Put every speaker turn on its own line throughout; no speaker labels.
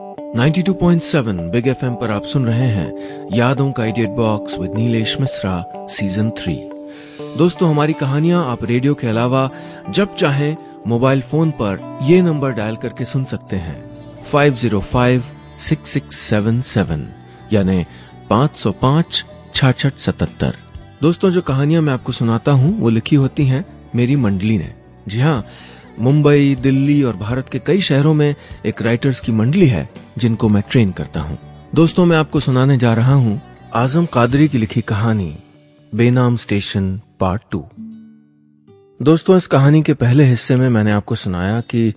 92.7 big FM पर आप सुन रहे हैं यादों का idiot box with Nilesh Mishra season three दोस्तों, हमारी कहानियाँ आप रेडियो के अलावा जब चाहें मोबाइल फ़ोन पर ये नंबर डायल करके सुन सकते हैं। 505-6677 यानी 505 छाछठ सतहत्तर। दोस्तों, जो कहानियाँ मैं आपको सुनाता हूँ, वो लिखी होती हैं मेरी मंडली ने। जी हाँ मुंबई, दिल्ली और भारत के कई शहरों में एक राइटर्स की मंडली है, जिनको मैं ट्रेन करता हूँ। दोस्तों, मैं आपको सुनाने जा रहा हूँ आज़म कादरी की लिखी कहानी, बेनाम स्टेशन पार्ट टू दोस्तों, इस कहानी के पहले हिस्से में मैंने आपको सुनाया कि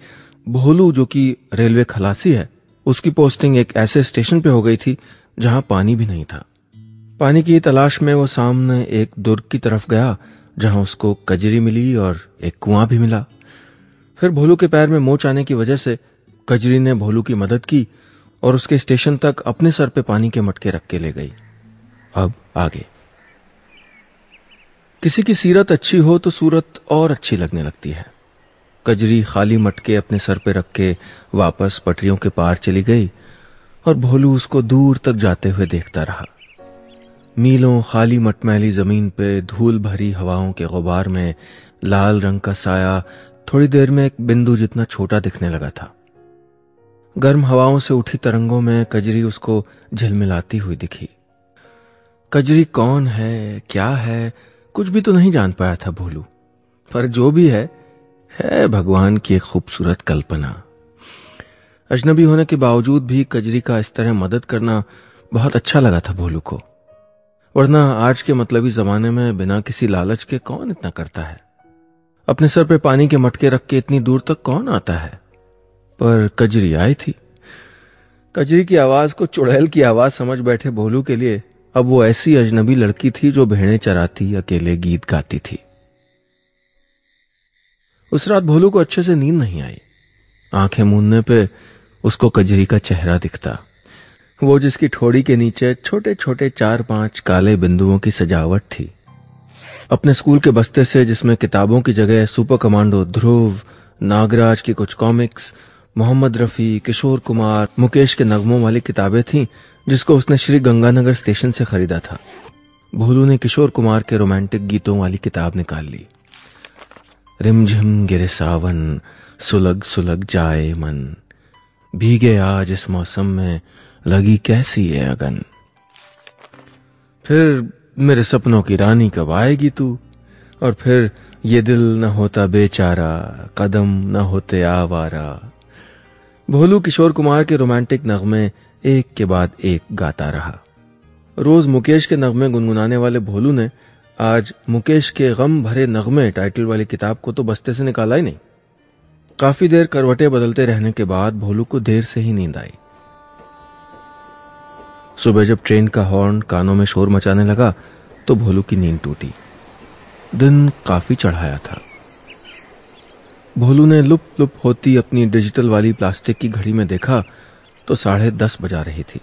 भोलू, जो कि रेलवे खलासी है, उसकी पोस्टिंग एक ऐसे स्टेशन पे हो गई थी, जहाँ पानी भी नहीं था। पानी की तलाश में वो सामने एक दुर्ग की तरफ़ गया, जहाँ उसको कजरी मिली और एक कुआँ भी मिला। फिर भोलू के पैर में मोच आने की वजह से कजरी ने भोलू की मदद की और उसके स्टेशन तक अपने सर पे पानी के मटके रख के ले गई। अब आगे। किसी की सीरत अच्छी हो तो सूरत और अच्छी लगने लगती है। कजरी खाली मटके अपने सर पे रख के वापस पटरियों के पार चली गई और भोलू उसको दूर तक जाते हुए देखता रहा। मीलों खाली मटमैली ज़मीन पे धूल भरी हवाओं के गुबार में लाल रंग का साया थोड़ी देर में एक बिंदु जितना छोटा दिखने लगा था। गर्म हवाओं से उठी तरंगों में कजरी उसको झिलमिलाती हुई दिखी। कजरी कौन है? क्या है? कुछ भी तो नहीं जान पाया था भोलू। पर जो भी है है भगवान की एक खूबसूरत कल्पना। अजनबी होने के बावजूद भी कजरी का इस तरह मदद करना बहुत अच्छा लगा था भोलू को। वरना आज के मतलबी जमाने में बिना किसी लालच के कौन इतना करता है? अपने सर पे पानी के मटके रख के इतनी दूर तक कौन आता है? पर कजरी आई थी। कजरी की आवाज़ को चुड़ैल की आवाज़ समझ बैठे भोलू के लिए अब वो ऐसी अजनबी लड़की थी जो भेड़ें चराती, अकेले गीत गाती थी। उस रात भोलू को अच्छे से नींद नहीं आई। आँखें मूंदने पे उसको कजरी का चेहरा दिखता। वो जिसकी ठोड़ी के नीचे छोटे छोटे चार पाँच काले बिंदुओं की सजावट थी। अपने स्कूल के बस्ते से, जिसमें किताबों की जगह सुपर कमांडो ध्रुव, नागराज की कुछ कॉमिक्स, मोहम्मद रफी, किशोर कुमार, मुकेश के नगमों वाली किताबें थीं, जिसको उसने श्री गंगानगर स्टेशन से खरीदा था। भोलू ने किशोर कुमार के रोमांटिक गीतों वाली किताब निकाल ली। रिमझिम गिरे सावन, सुलग सुलग जाए मन। भीगे आज इस मौसम में, लगी कैसी है अगन? फिर मेरे सपनों की रानी कब आएगी तू? और फिर ये दिल न होता बेचारा, कदम न होते आवारा। भोलू किशोर कुमार के रोमांटिक नगमे एक के बाद एक गाता रहा। रोज मुकेश के नगमे गुनगुनाने वाले भोलू ने आज मुकेश के गम भरे नगमे टाइटल वाली किताब को तो बस्ते से निकाला ही नहीं। काफ़ी देर करवटे बदलते रहने के बाद भोलू को देर से ही नींद आई। सुबह जब ट्रेन का हॉर्न कानों में शोर मचाने लगा तो भोलू की नींद टूटी। दिन काफ़ी चढ़ाया था। भोलू ने लुप लुप होती अपनी डिजिटल वाली प्लास्टिक की घड़ी में देखा तो साढ़े दस बजा रही थी।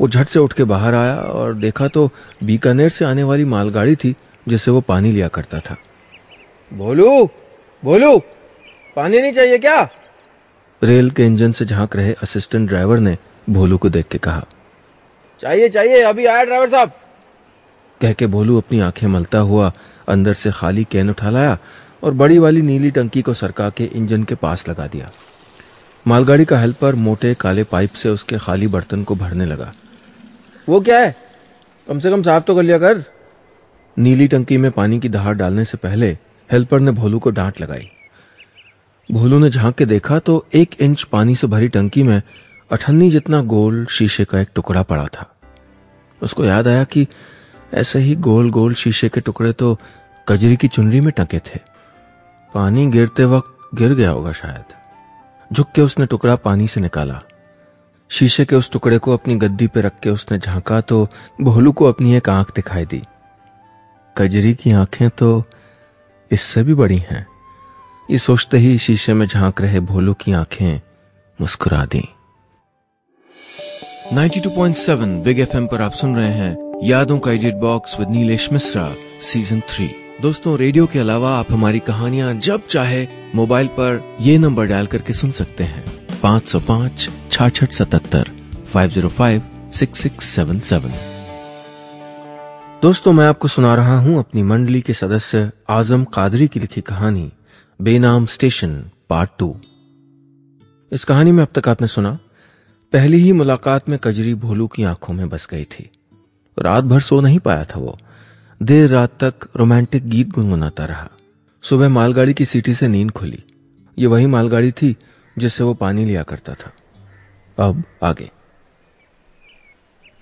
वो झट से उठ के बाहर आया और देखा तो बीकानेर से आने वाली मालगाड़ी थी जिसे वो पानी लिया करता था। भोलू! भोलू! पानी नहीं चाहिए क्या? रेल के इंजन से झाँक रहे असिस्टेंट ड्राइवर ने भोलू को देख के कहा
चाहिए चाहिए अभी आया ड्राइवर साहब।
कह के भोलू अपनी आँखें मलता हुआ अंदर से खाली कैन उठा लाया और बड़ी वाली नीली टंकी को सरका के इंजन के पास लगा दिया। मालगाड़ी का हेल्पर मोटे काले पाइप से उसके खाली बर्तन को भरने लगा।
वो क्या है? कम से कम साफ़ तो कर लिया कर।
नीली टंकी में पानी की दहाड़ डालने से पहले हेल्पर ने भोलू को डांट लगाई। भोलू ने झाँक के देखा तो एक इंच पानी से भरी टंकी में अठन्नी जितना गोल शीशे का एक टुकड़ा पड़ा था। उसको याद आया कि ऐसे ही गोल गोल शीशे के टुकड़े तो कजरी की चुनरी में टके थे। पानी गिरते वक्त गिर गया होगा शायद। झुक के उसने टुकड़ा पानी से निकाला। शीशे के उस टुकड़े को अपनी गद्दी पे रख के उसने झांका तो भोलू को अपनी एक आँख दिखाई दी। कजरी की आँखें तो इससे भी बड़ी हैं। ये सोचते ही शीशे में झाँक रहे भोलू की आँखें मुस्कुरा दी। 92.7 बिग एफएम पर आप सुन रहे हैं यादों का idiot box with Neelesh Misra, season three. दोस्तों, रेडियो के अलावा आप हमारी कहानियाँ जब चाहे, मोबाइल पर ये नंबर डायल करके सुन सकते हैं। पाँच सौ पाँच, छाछठ सतहत्तर five zero five six six seven seven दोस्तों, मैं आपको सुना रहा हूँ अपनी मंडली के सदस्य आज़म कादरी की लिखी कहानी, बेनाम स्टेशन, पार्ट टू। इस कहानी में अब तक आपने सुना पहली ही मुलाकात में कजरी भोलू की आँखों में बस गई थी। रात भर सो नहीं पाया था वो। देर रात तक रोमांटिक गीत गुनगुनाता रहा। सुबह मालगाड़ी की सीटी से नींद खुली। ये वही मालगाड़ी थी जिससे वो पानी लिया करता था। अब आगे।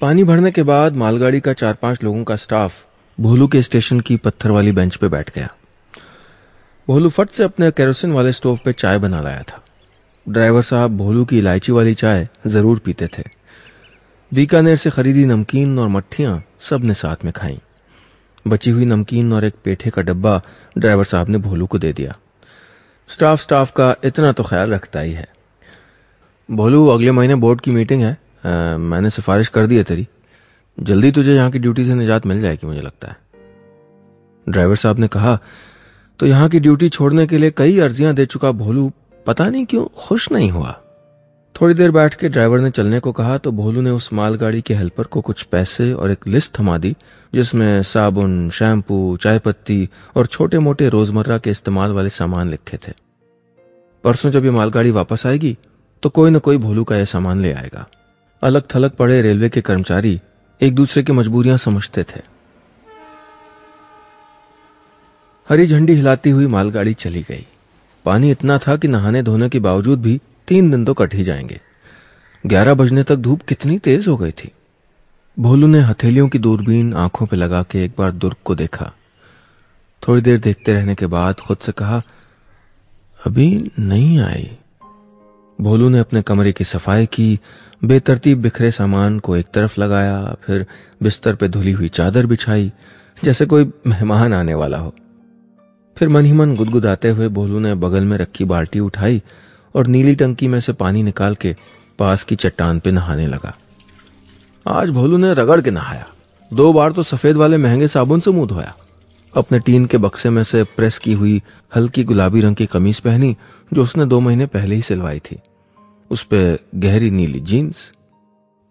पानी भरने के बाद मालगाड़ी का चार पाँच लोगों का स्टाफ भोलू के स्टेशन की पत्थर वाली बेंच पे बैठ गया। भोलू फट से अपने केरोसिन वाले स्टोव पे चाय बना लाया था। ड्राइवर साहब भोलू की इलायची वाली चाय ज़रूर पीते थे। बीकानेर से खरीदी नमकीन और मट्ठियाँ सबने साथ में खाई। बची हुई नमकीन और एक पेठे का डब्बा ड्राइवर साहब ने भोलू को दे दिया। स्टाफ स्टाफ का इतना तो ख्याल रखता ही है। भोलू अगले महीने बोर्ड की मीटिंग है। आ, मैंने सिफारिश कर दी है तेरी। जल्दी तुझे यहाँ की ड्यूटी से निजात मिल जाएगी मुझे लगता है। ड्राइवर साहब ने कहा तो यहाँ की ड्यूटी छोड़ने के लिए कई अर्जियाँ दे चुका भोलू पता नहीं क्यों खुश नहीं हुआ। थोड़ी देर बैठ के ड्राइवर ने चलने को कहा तो भोलू ने उस मालगाड़ी के हेल्पर को कुछ पैसे और एक लिस्ट थमा दी, जिसमें साबुन, शैम्पू चाय पत्ती और छोटे मोटे रोज़मर्रा के इस्तेमाल वाले सामान लिखे थे। परसों जब ये मालगाड़ी वापस आएगी तो कोई न कोई भोलू का यह सामान ले आएगा। अलग थलग पड़े रेलवे के कर्मचारी एक दूसरे की मजबूरियाँ समझते थे। हरी झंडी हिलाती हुई मालगाड़ी चली गई। पानी इतना था कि नहाने धोने के बावजूद भी तीन दिन तो कट ही जाएँगे। ग्यारह बजने तक धूप कितनी तेज हो गई थी। भोलू ने हथेलियों की दूरबीन आँखों पर लगा के एक बार दुर्ग को देखा। थोड़ी देर देखते रहने के बाद खुद से कहा, अभी नहीं आई। भोलू ने अपने कमरे की सफ़ाई की, बेतरतीब बिखरे सामान को एक तरफ़ लगाया, फिर बिस्तर पे धुली हुई चादर बिछाई, जैसे कोई मेहमान आने वाला हो। फिर मन ही मन गुदगुदाते हुए भोलू ने बगल में रखी बाल्टी उठाई और नीली टंकी में से पानी निकाल के पास की चट्टान पे नहाने लगा। आज भोलू ने रगड़ के नहाया। दो बार तो सफ़ेद वाले महँगे साबुन से मुँह धोया। अपने टीन के बक्से में से प्रेस की हुई हल्की गुलाबी रंग की कमीज पहनी, जो उसने दो महीने पहले ही सिलवाई थी। उस पर गहरी नीली जीन्स।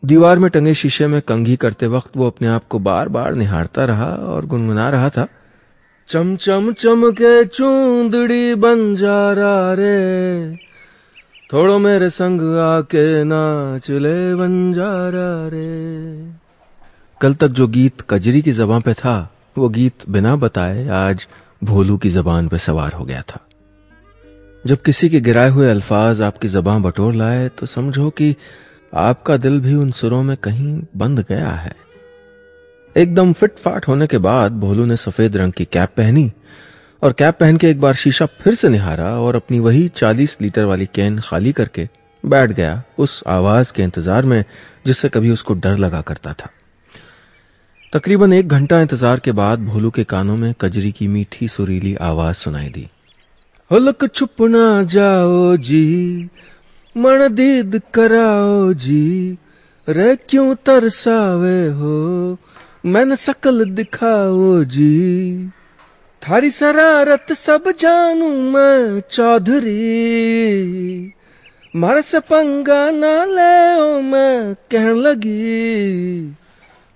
दीवार में टंगे शीशे में कंघी करते वक्त वो अपने आप को बार बार निहारता रहा और गुनगुना रहा था। चम चम चम के चूंदड़ी बन जा रहा रे। थोड़ो मेरे संग आके नाच ले बंजारा रे। कल तक जो गीत कजरी की जबान पे था, वो गीत बिना बताए आज भोलू की जबान पे सवार हो गया था। जब किसी के गिराए हुए अल्फाज आपकी जबान बटोर लाए तो समझो कि आपका दिल भी उन सुरों में कहीं बंद गया है। एकदम फिट फाट होने के बाद भोलू ने सफ़ेद रंग की कैप पहनी और कैप पहन के एक बार शीशा फिर से निहारा और अपनी वही चालीस लीटर वाली कैन खाली करके बैठ गया उस आवाज़ के इंतज़ार में, जिससे कभी उसको डर लगा करता था। तकरीबन एक घंटा इंतज़ार के बाद भोलू के कानों में कजरी की मीठी सुरीली आवाज़ सुनाई दी। हलक छुप ना जाओ जी मन दीद कराओ जी रे क्यों तरसावे हो? मैंने शकल दिखाओ जी। थारी शरारत सब जानू मैं, चौधरी। मारे से पंगा ना ले ओ मैं, कहन लगी।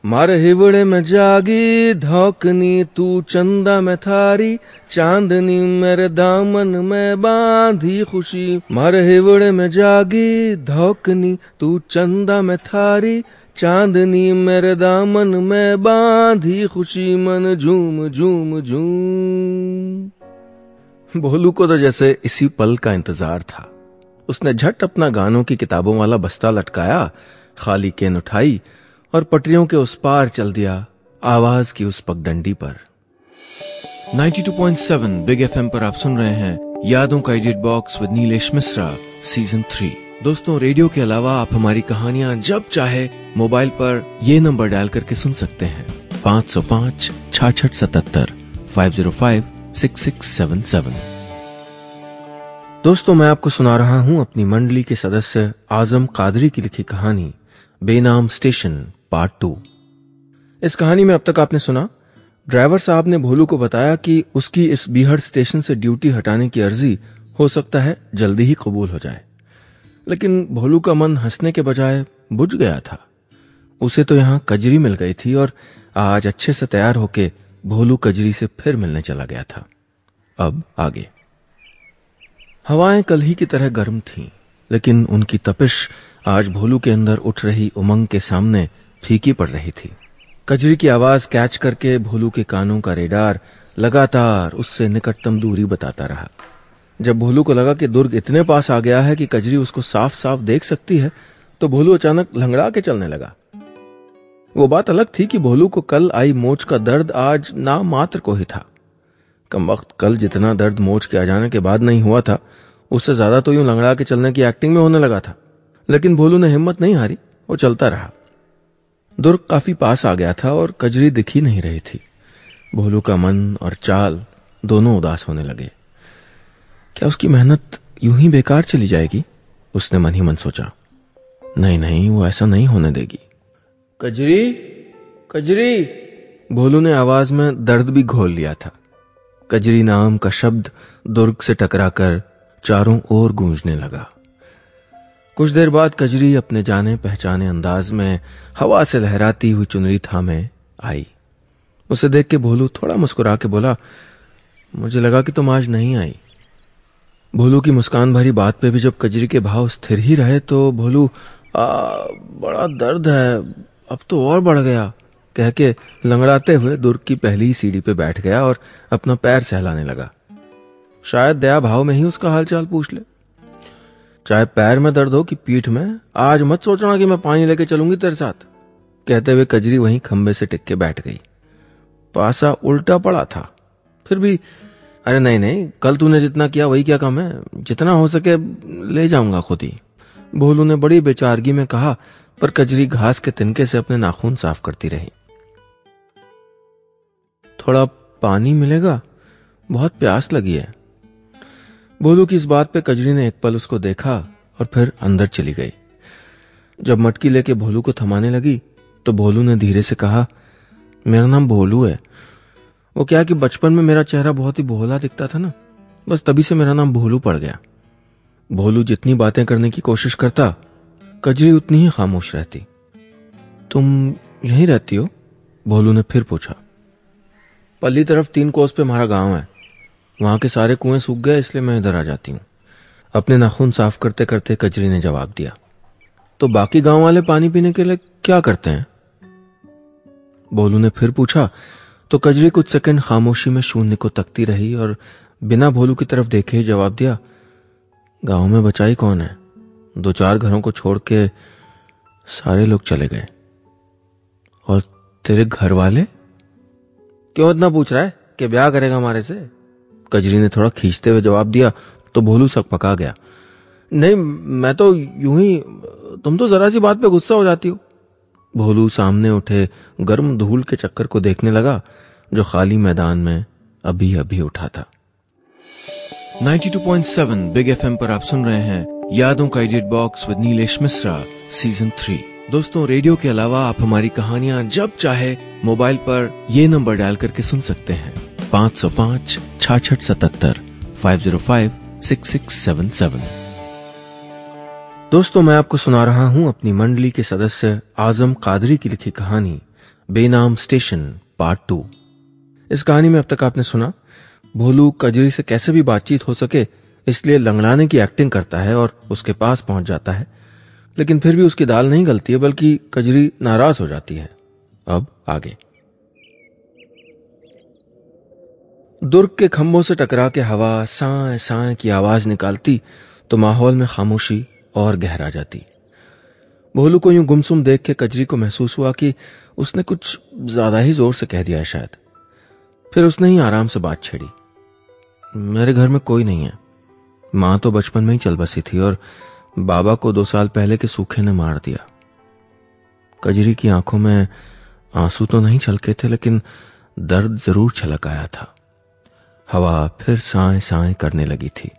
मारे हिवड़े में जागी, धोकनी तू चंदा में थारी। चांदनी मेरे दामन में बांधी खुशी। मारे हिवड़े में जागी, धोकनी तू चंदा में थारी। चांदनी मेरे दामन में बांधी खुशी मन झूम झूम झूम। भोलू को तो जैसे इसी पल का इंतज़ार था। उसने झट अपना गानों की किताबों वाला बस्ता लटकाया, खाली केन उठाई और पटरियों के उस पार चल दिया आवाज़ की उस पगडंडी पर। 92.7 बिग एफएम पर आप सुन रहे हैं यादों का idiot box with Neelesh Misra, season three. दोस्तों, रेडियो के अलावा आप हमारी कहानियाँ जब चाहे मोबाइल पर ये नंबर डायल करके सुन सकते हैं। पाँच सौ पाँच, छाछठ सतहत्तर five zero five six six seven seven दोस्तों, मैं आपको सुना रहा हूँ अपनी मंडली के सदस्य आज़म कादरी की लिखी कहानी, बेनाम स्टेशन, पार्ट टू। इस कहानी में अब तक आपने सुना, ड्राइवर साहब ने भोलू को बताया कि उसकी इस बीहड़ स्टेशन से ड्यूटी हटाने की अर्जी हो सकता है, जल्दी ही कबूल हो जाए। लेकिन भोलू का मन हंसने के बजाय बुझ गया था। उसे तो यहाँ कजरी मिल गई थी और आज अच्छे से तैयार होके भोलू कजरी से फिर मिलने चला गया था। अब आगे। हवाएँ कल ही की तरह गर्म थीं, लेकिन उनकी तपिश आज भोलू के अंदर उठ रही उमंग के सामने फीकी पड़ रही थी। कजरी की आवाज़ कैच करके भोलू के कानों का रेडार लगातार उससे निकटतम दूरी बताता रहा। जब भोलू को लगा कि दुर्ग इतने पास आ गया है कि कजरी उसको साफ़ साफ़ देख सकती है तो भोलू अचानक लंगड़ा के चलने लगा। वो बात अलग थी कि भोलू को कल आई मोच का दर्द आज ना मात्र को ही था। कम वक्त कल जितना दर्द मोच के आ जाने के बाद नहीं हुआ था, उससे ज़्यादा तो यूँ लंगड़ा के चलने की एक्टिंग में होने लगा था। लेकिन भोलू ने हिम्मत नहीं हारी, वो चलता रहा। दुर्ग काफ़ी पास आ गया था और कजरी दिखी नहीं रही थी। भोलू का मन और चाल दोनों उदास होने लगे। क्या उसकी मेहनत यूँ ही बेकार चली जाएगी? उसने मन ही मन सोचा। नहीं नहीं, वो ऐसा नहीं होने देगी।
कजरी कजरी,
भोलू ने आवाज़ में दर्द भी घोल लिया था। कजरी नाम का शब्द दुर्ग से टकराकर चारों ओर गूंजने लगा। कुछ देर बाद कजरी अपने जाने पहचाने अंदाज में हवा से लहराती हुई चुनरी थामे आई। उसे देख के भोलू थोड़ा मुस्कुरा के बोला, मुझे लगा कि तुम आज नहीं आई। भोलू की मुस्कान भरी बात पे भी जब कजरी के भाव स्थिर ही रहे तो भोलू आ, बड़ा दर्द है अब तो और बढ़ गया। कह के लंगड़ाते हुए दुर्ग की पहली सीढ़ी पे बैठ गया और अपना पैर सहलाने लगा। शायद दया भाव में ही उसका हालचाल पूछ ले। चाहे पैर में दर्द हो कि पीठ में आज मत सोचना कि मैं पानी लेके चलूँगी तेरे साथ। कहते हुए कजरी वहीं खंबे से टिक के बैठ गई। पासा उल्टा पड़ा था। फिर भी अरे नहीं नहीं, कल तूने जितना किया वही क्या कम है? जितना हो सके ले जाऊँगा खुद ही। भोलू ने बड़ी बेचारगी में कहा, पर कजरी घास के तिनके से अपने नाखून साफ़ करती रही। थोड़ा पानी मिलेगा? बहुत प्यास लगी है। भोलू की इस बात पे कजरी ने एक पल उसको देखा और फिर अंदर चली गई। जब मटकी लेके भोलू को थमाने लगी तो भोलू ने धीरे से कहा, मेरा नाम भोलू है। वो क्या कि बचपन में मेरा चेहरा बहुत ही भोला दिखता था ना? बस तभी से मेरा नाम भोलू पड़ गया। भोलू जितनी बातें करने की कोशिश करता, कजरी उतनी ही खामोश रहती। तुम यहीं रहती हो? भोलू ने फिर पूछा। पल्ली तरफ़ तीन कोस पे हमारा गाँव है। वहाँ के सारे कुएँ सूख गए, इसलिए मैं इधर आ जाती हूँ। अपने नाखून साफ़ करते करते कजरी ने जवाब दिया। तो बाकी गाँव वाले पानी पीने के लिए क्या करते हैं? बोलू ने फिर पूछा तो कजरी कुछ सेकंड खामोशी में शून्य को तकती रही और बिना भोलू की तरफ़ देखे जवाब दिया, गाँव में बचाई कौन है? दो चार घरों को छोड़ के सारे लोग चले गए। और तेरे घर वाले
क्यों इतना पूछ रहा है? कि ब्याह करेगा हमारे से?
कजरी ने थोड़ा खींचते हुए जवाब दिया तो भोलू सक पका गया।
नहीं, मैं तो यूँ ही, तुम तो जरा सी बात पे गुस्सा हो जाती हो।
भोलू सामने उठे, गर्म धूल के चक्कर को देखने लगा, जो खाली मैदान में अभी अभी उठा था। 92.7 बिग एफएम पर आप सुन रहे हैं यादों का idiot box with Neelesh Misra, season three. दोस्तों, रेडियो के अलावा आप हमारी कहानियाँ जब चाहे, मोबाइल पर ये नंबर डायल करके सुन सकते हैं। पाँच सौ पाँच, छाछठ सतहत्तर, five zero five, six six seven seven. दोस्तों, मैं आपको सुना रहा हूँ अपनी मंडली के सदस्य आज़म कादरी की लिखी कहानी, बेनाम स्टेशन, पार्ट टू। इस कहानी में अब तक आपने सुना, भोलू कजरी से कैसे भी बातचीत हो सके, इसलिए लंगड़ाने की एक्टिंग करता है और उसके पास पहुँच जाता है। लेकिन फिर भी उसकी दाल नहीं गलती है, बल्कि कजरी नाराज़ हो जाती है। अब आगे। दुर्ग के खंभों से टकरा के हवा साए साए की आवाज़ निकालती तो माहौल में खामोशी और गहरा जाती। भोलू को यूँ गुमसुम देख के कजरी को महसूस हुआ कि उसने कुछ ज़्यादा ही ज़ोर से कह दिया है शायद। फिर उसने ही आराम से बात छेड़ी। मेरे घर में कोई नहीं है। माँ तो बचपन में ही चल बसी थी और बाबा को दो साल पहले के सूखे ने मार दिया। कजरी की आँखों में आँसू तो नहीं छलके थे, लेकिन दर्द ज़रूर छलक आया था। हवा फिर साए साए करने लगी थी।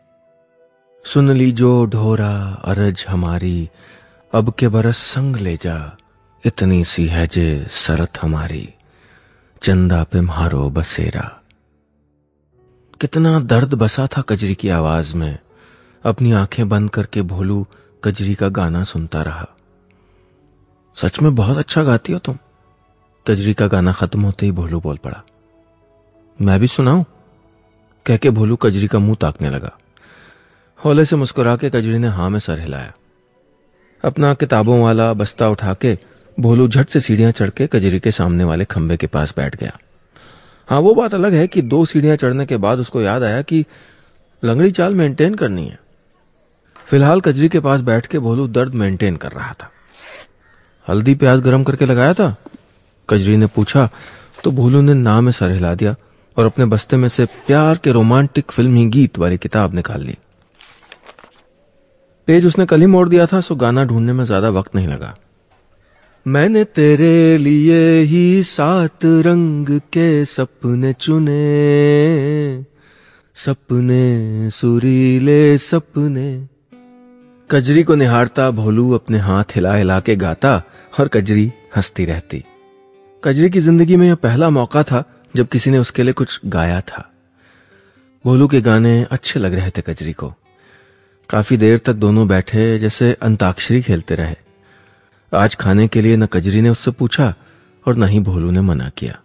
सुन ली जो ढोरा, अरज हमारी, अब के बरस संग ले जा, इतनी सी है जे सरत हमारी, चंदा पे मारो बसेरा। कितना दर्द बसा था कजरी की आवाज़ में, अपनी आँखें बंद करके भोलू कजरी का गाना सुनता रहा। सच में बहुत अच्छा गाती हो तुम। कजरी का गाना खत्म होते ही भोलू बोल पड़ा। मैं भी सुनाऊं? कह के भोलू कजरी का मुँह ताकने लगा। हौले से मुस्कुरा के कजरी ने हाँ में सर हिलाया। अपना किताबों वाला बस्ता उठा के भोलू झट से सीढ़ियाँ चढ़ के कजरी के सामने वाले खंबे के पास बैठ गया। हाँ वो बात अलग है कि दो सीढ़ियाँ चढ़ने के बाद उसको याद आया कि लंगड़ी चाल मेंटेन करनी है। फ़िलहाल कजरी के पास बैठ के भोलू दर्द मेंटेन कर रहा था। हल्दी प्याज गरम करके लगाया था? कजरी ने पूछा तो भोलू ने ना में सर हिला दिया और अपने बस्ते में से प्यार के रोमांटिक फिल्मी गीत वाली किताब निकाल ली। पेज उसने कल ही मोड़ दिया था, सो गाना ढूँढने में ज़्यादा वक्त नहीं लगा। मैंने तेरे लिए ही सात रंग के सपने चुने, सपने, सुरीले सपने। कजरी को निहारता, भोलू अपने हाथ हिला हिला के गाता और कजरी हंसती रहती। कजरी की ज़िंदगी में यह पहला मौका था जब किसी ने उसके लिए कुछ गाया था। भोलू के गाने अच्छे लग रहे थे कजरी को। काफ़ी देर तक दोनों बैठे जैसे अंताक्षरी खेलते रहे। आज खाने के लिए न कजरी ने उससे पूछा और न ही भोलू ने मना किया।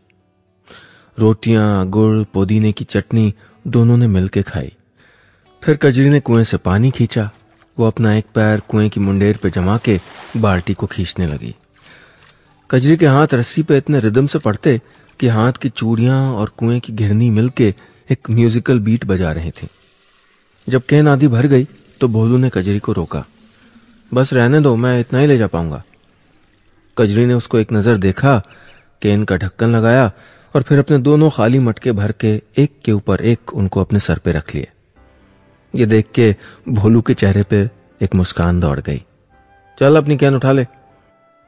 रोटियाँ, गुड़, पुदीने की चटनी दोनों ने मिलकर खाई। फिर कजरी ने कुएँ से पानी खींचा। वो अपना एक पैर कुएँ की मुंडेर पे जमा के बाल्टी को खींचने लगी। कजरी के हाथ रस्सी पे इतने रिदम से पड़ते कि हाथ की चूड़ियाँ और कुएँ की घिरनी मिलके एक म्यूजिकल बीट बजा रही थी। जब कैन आधी भर गई तो भोलू ने कजरी को रोका। बस रहने दो, मैं इतना ही ले जा पाऊँगा। कजरी ने उसको एक नज़र देखा, केन का ढक्कन लगाया और फिर अपने दोनों खाली मटके भर के एक के ऊपर एक उनको अपने सर पे रख लिए। ये देख के भोलू के चेहरे पे एक मुस्कान दौड़ गई। चल अपनी कैन उठा ले।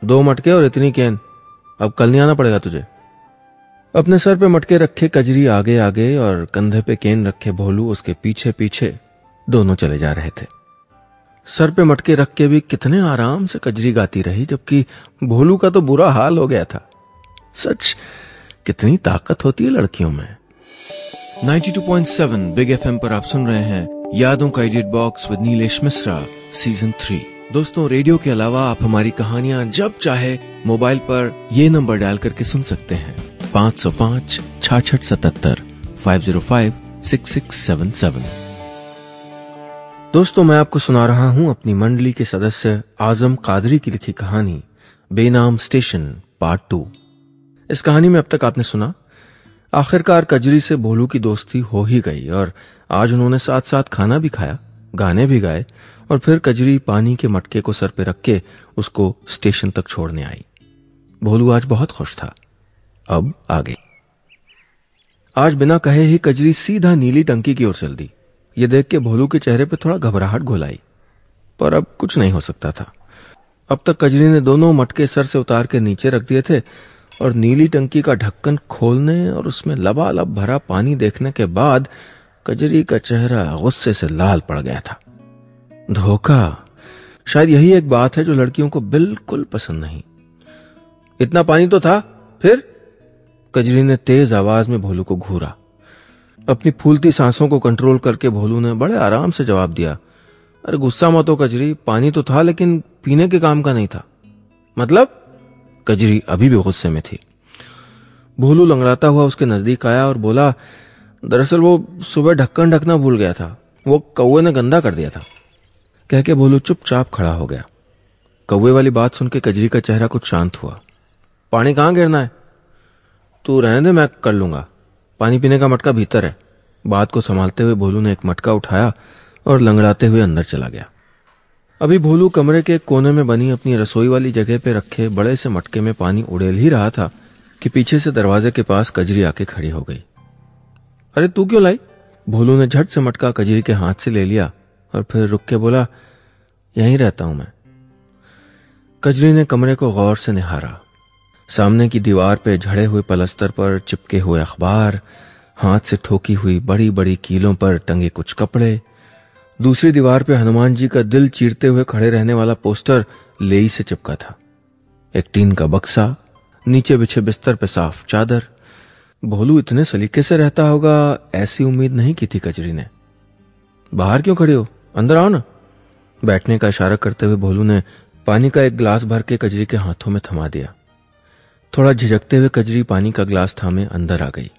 दो मटके और इतनी कैन। अब कल नहीं आना पड़ेगा तुझे। अपने सर पे मटके रखे कजरी आगे आगे और कंधे पे केन रखे भोलू उसके पीछे पीछे दोनों चले जा रहे थे। सर पे मटके रख के भी कितने आराम से कजरी गाती रही, जबकि भोलू का तो बुरा हाल हो गया था। सच, कितनी ताकत होती है लड़कियों में। 92.7 बिग एफएम पर आप सुन रहे हैं यादों का idiot box with Neelesh Misra, season three. दोस्तों, रेडियो के अलावा आप हमारी कहानियाँ जब चाहे मोबाइल पर ये नंबर डायल करके सुन सकते हैं। पाँच सौ पाँच, छाछठ सतहत्तर, five zero five, six six seven seven. दोस्तों, मैं आपको सुना रहा हूँ अपनी मंडली के सदस्य आज़म कादरी की लिखी कहानी, बेनाम स्टेशन, पार्ट टू। इस कहानी में अब तक आपने सुना, आखिरकार कजरी से भोलू की दोस्ती हो ही गई और आज उन्होंने साथ साथ खाना भी खाया, गाने भी गाए और फिर कजरी पानी के मटके को सर पे रख के उसको स्टेशन तक छोड़ने आई। भोलू आज बहुत खुश था। अब आगे। आज बिना कहे ही कजरी सीधा नीली टंकी की ओर चल दी। ये देख के भोलू के चेहरे पर थोड़ा घबराहट घोलाई। पर अब कुछ नहीं हो सकता था। अब तक कजरी ने दोनों मटके सर से उतार के नीचे रख दिए थे और नीली टंकी का ढक्कन खोलने और उसमें लबालब भरा पानी देखने के बाद कजरी का चेहरा गुस्से से लाल पड़ गया था। धोखा। शायद यही एक बात है जो लड़कियों को बिल्कुल पसंद नहीं। इतना पानी तो था, फिर? कजरी ने तेज आवाज़ में भोलू को घूरा। अपनी फूलती सांसों को कंट्रोल करके भोलू ने बड़े आराम से जवाब दिया। अरे गुस्सा मत हो, कजरी। पानी तो था, लेकिन पीने के काम का नहीं था। मतलब? कजरी अभी भी गुस्से में थी। भोलू लंगड़ाता हुआ उसके नज़दीक आया और बोला, दरअसल वो सुबह ढक्कन ढकना भूल गया था। वो कौए ने गंदा कर दिया था। कह के भोलू चुपचाप खड़ा हो गया। कौए वाली बात सुन के कजरी का चेहरा कुछ शांत हुआ। पानी कहाँ गिरना है? तू रहने दे, मैं कर लूँगा। पानी पीने का मटका भीतर है। बात को संभालते हुए भोलू ने एक मटका उठाया और लंगड़ाते हुए अंदर चला गया। अभी भोलू कमरे के कोने में बनी अपनी रसोई वाली जगह पे रखे बड़े से मटके में पानी उड़ेल ही रहा था कि पीछे से दरवाजे के पास कजरी आके खड़ी हो गई। अरे, तू क्यों लाई? भोलू ने झट से मटका कजरी के हाथ से ले लिया और फिर रुक के बोला, यहीं रहता हूँ मैं। कजरी ने कमरे को गौर से निहारा। सामने की दीवार पे झड़े हुए पलस्तर पर चिपके हुए अखबार, हाथ से ठोकी हुई बड़ी बड़ी कीलों पर टंगे कुछ कपड़े। दूसरी दीवार पे हनुमान जी का दिल चीरते हुए खड़े रहने वाला पोस्टर लेई से चिपका था। एक टीन का बक्सा, नीचे बिछे बिस्तर पे साफ़ चादर। भोलू इतने सलीके से रहता होगा, ऐसी उम्मीद नहीं की थी कचरी ने। बाहर क्यों खड़े हो? अंदर आओ ना। बैठने का इशारा करते हुए भोलू ने पानी का एक गिलास भर के कजरी के हाथों में थमा दिया। थोड़ा झिझकते हुए कजरी पानी का ग्लास थामे अंदर आ गई।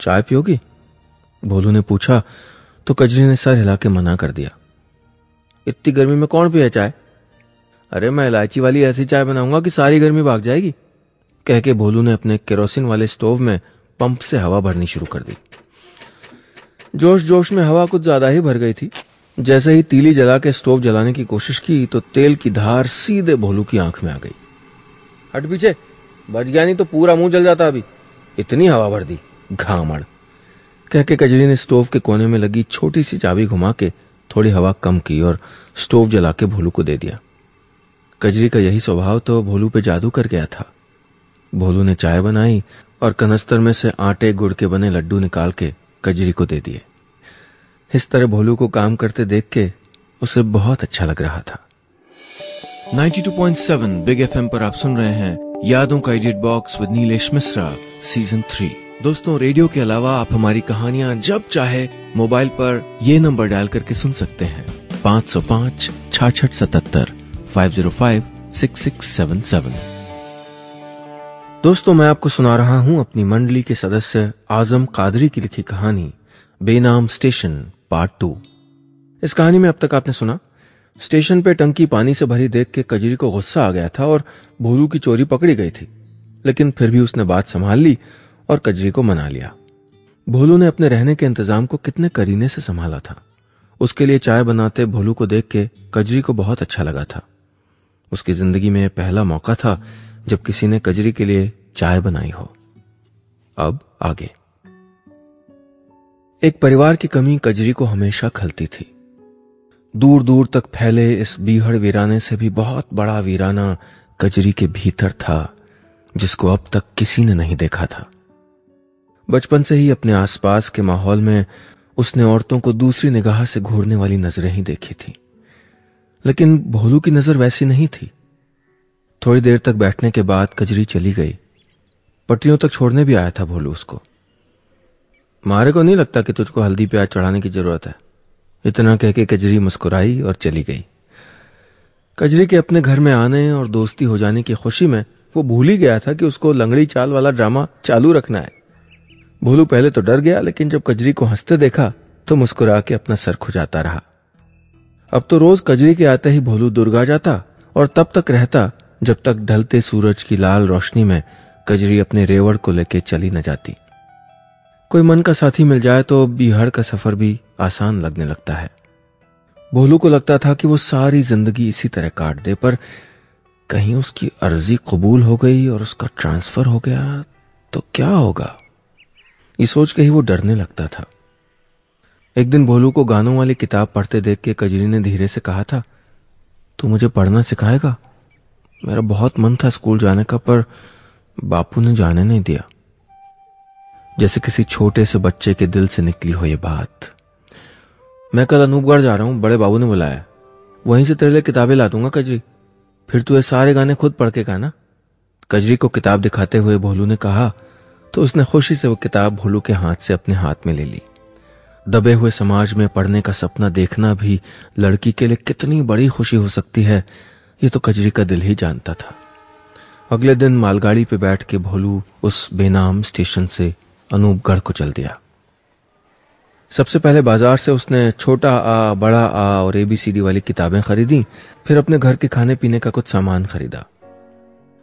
चाय पियोगी? भोलू ने पूछा तो कजरी ने सर हिला के मना कर दिया। इतनी गर्मी में कौन पिए चाय? अरे, मैं इलायची वाली ऐसी चाय बनाऊँगा कि सारी गर्मी भाग जाएगी। कह के भोलू ने अपने केरोसिन वाले स्टोव में पंप से हवा भरनी शुरू कर दी। जोश जोश में हवा कुछ ज़्यादा ही भर गई थी। जैसे ही तीली जला के स्टोव जलाने की कोशिश की तो तेल की धार सीधे भोलू की आँख में आ गई। हट पीछे। बच गया नहीं तो पूरा मुँह जल जाता अभी। इतनी हवा भर दी, घामड़। कह के कजरी ने स्टोव के कोने में लगी छोटी सी चाबी घुमा के थोड़ी हवा कम की और स्टोव जला के भोलू को दे दिया। कजरी का यही स्वभाव तो भोलू पे जादू कर गया था। भोलू ने चाय बनाई और कनस्तर में से आटे गुड़ के बने लड्डू निकाल के कजरी को दे दिए। इस तरह भोलू को काम करते देख के उसे बहुत अच्छा लग रहा था।
92.7 बिग एफएम पर आप सुन रहे हैं यादों का idiot box with Neelesh Misra season three दोस्तों रेडियो के अलावा आप हमारी कहानियाँ जब चाहे मोबाइल पर ये नंबर डायल करके सुन सकते हैं। पाँच सौ पाँच, छाछठ सतहत्तर five zero five six six seven seven
दोस्तों, मैं आपको सुना रहा हूँ अपनी मंडली के सदस्य आज़म कादरी की लिखी कहानी, बेनाम स्टेशन पार्ट टू इस कहानी में अब तक आपने सुना? स्टेशन पे टंकी पानी से भरी देख के कजरी को गुस्सा आ गया था और भोलू की चोरी पकड़ी गई थी। लेकिन फिर भी उसने बात संभाल ली और कजरी को मना लिया। भोलू ने अपने रहने के इंतज़ाम को कितने करीने से संभाला था। उसके लिए चाय बनाते भोलू को देख के कजरी को बहुत अच्छा लगा था। उसकी ज़िंदगी में पहला मौका था जब किसी ने कजरी के लिए चाय बनाई हो। अब आगे। एक परिवार की कमी कजरी को हमेशा खलती थी। दूर दूर तक फैले इस बीहड़ वीराने से भी बहुत बड़ा वीराना कजरी के भीतर था, जिसको अब तक किसी ने नहीं देखा था। बचपन से ही अपने आसपास के माहौल में उसने औरतों को दूसरी निगाह से घूरने वाली नज़रें ही देखी थी। लेकिन भोलू की नज़र वैसी नहीं थी। थोड़ी देर तक बैठने के बाद कजरी चली गई। पटरियों तक छोड़ने भी आया था भोलू उसको। मारे को नहीं लगता कि तुझको हल्दी प्याज चढ़ाने की ज़रूरत है। इतना कह के कजरी मुस्कुराई और चली गई। कजरी के अपने घर में आने और दोस्ती हो जाने की खुशी में वो भूल ही गया था कि उसको लंगड़ी चाल वाला ड्रामा चालू रखना है। भोलू पहले तो डर गया, लेकिन जब कजरी को हँसते देखा तो मुस्कुरा के अपना सर खुजाता रहा। अब तो रोज कजरी के आते ही भोलू दुर्गा जाता और तब तक रहता, जब तक ढलते सूरज की लाल रोशनी में कजरी अपने रेवड़ को लेके चली न जाती। कोई मन का साथी मिल जाए तो बिहार का सफ़र भी आसान लगने लगता है। भोलू को लगता था कि वो सारी ज़िंदगी इसी तरह काट दे, पर कहीं उसकी अर्जी कबूल हो गई और उसका ट्रांसफ़र हो गया तो क्या होगा? ये सोच के ही वो डरने लगता था। एक दिन भोलू को गानों वाली किताब पढ़ते देख के कजरी ने धीरे से कहा था, तू मुझे पढ़ना सिखाएगा? मेरा बहुत मन था स्कूल जाने का, पर बापू ने जाने नहीं दिया। जैसे किसी छोटे से बच्चे के दिल से निकली हो ये बात। मैं कल अनूपगढ़ जा रहा हूँ, बड़े बाबू ने बुलाया। वहीं से तेरे लिए किताबें ला दूँगा, कजरी। फिर तू ये सारे गाने खुद पढ़ के कहना कजरी को किताब दिखाते हुए भोलू ने कहा तो उसने खुशी से वो किताब भोलू के हाथ से अपने हाथ में ले ली। दबे हुए समाज में पढ़ने का सपना देखना भी लड़की के लिए कितनी बड़ी खुशी हो सकती है, ये तो कजरी का दिल ही जानता था। अगले दिन मालगाड़ी पे बैठ के भोलू उस बेनाम स्टेशन से अनूपगढ़ को चल दिया। सबसे पहले बाज़ार से उसने छोटा आ, बड़ा आ और एबीसीडी वाली किताबें खरीदी, फिर अपने घर के खाने पीने का कुछ सामान खरीदा।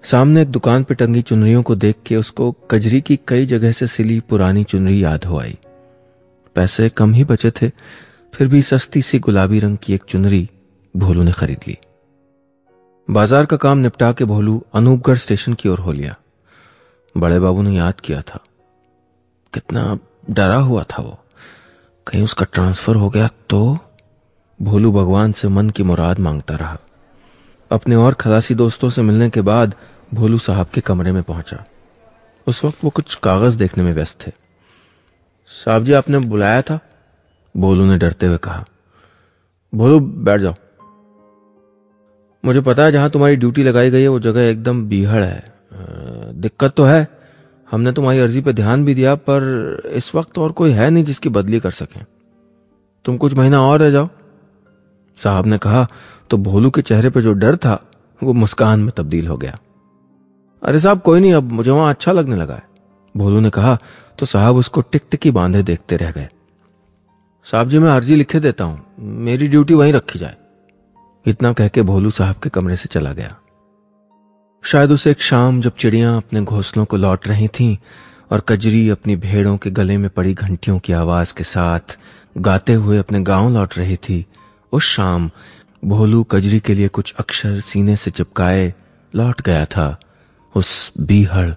सामने एक दुकान पर टंगी चुनरियों को देख के उसको कजरी की कई जगह से सिली पुरानी चुनरी याद हो आई। पैसे कम ही बचे थे, फिर भी सस्ती सी गुलाबी रंग की एक चुनरी भोलू ने खरीद ली। बाज़ार का काम निपटा के भोलू अनूपगढ़ स्टेशन की ओर हो लिया। बड़े बाबू ने याद किया था। कितना डरा हुआ था वो। कहीं उसका ट्रांसफ़र हो गया तो भोलू भगवान से मन की मुराद माँगता रहा। अपने और खलासी दोस्तों से मिलने के बाद भोलू साहब के कमरे में पहुँचा। उस वक्त वो कुछ कागज़ देखने में व्यस्त थे। साहब जी, आपने बुलाया था? भोलू ने डरते हुए कहा। भोलू, बैठ जाओ। मुझे पता है जहाँ तुम्हारी ड्यूटी लगाई गई है, वो जगह एकदम बीहड़ है। दिक्कत तो है हमने तुम्हारी अर्जी पर ध्यान भी दिया, पर इस वक्त और कोई है नहीं जिसकी बदली कर सके। तुम कुछ महीना और रह जाओ। साहब ने कहा तो भोलू के चेहरे पर जो डर था, वो मुस्कान में तब्दील हो गया। अरे साहब, कोई नहीं, अब मुझे वहाँ अच्छा लगने लगा है। भोलू ने कहा तो साहब उसको टिकटिकी बांधे देखते रह गए। साहब जी, मैं अर्जी लिखे देता हूँ। मेरी ड्यूटी वहीं रखी जाए। इतना कह के भोलू साहब के कमरे से चला गया। शायद उसे एक शाम जब चिड़ियाँ अपने घोंसलों को लौट रही थीं और कजरी अपनी भेड़ों के गले में पड़ी घंटियों की आवाज़ के साथ गाते हुए अपने गाँव लौट रही थी, उस शाम भोलू कजरी के लिए कुछ अक्षर सीने से चिपकाए लौट गया था, उस बीहड़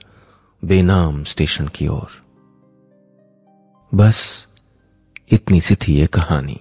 बेनाम स्टेशन की ओर। बस इतनी सी थी ये कहानी।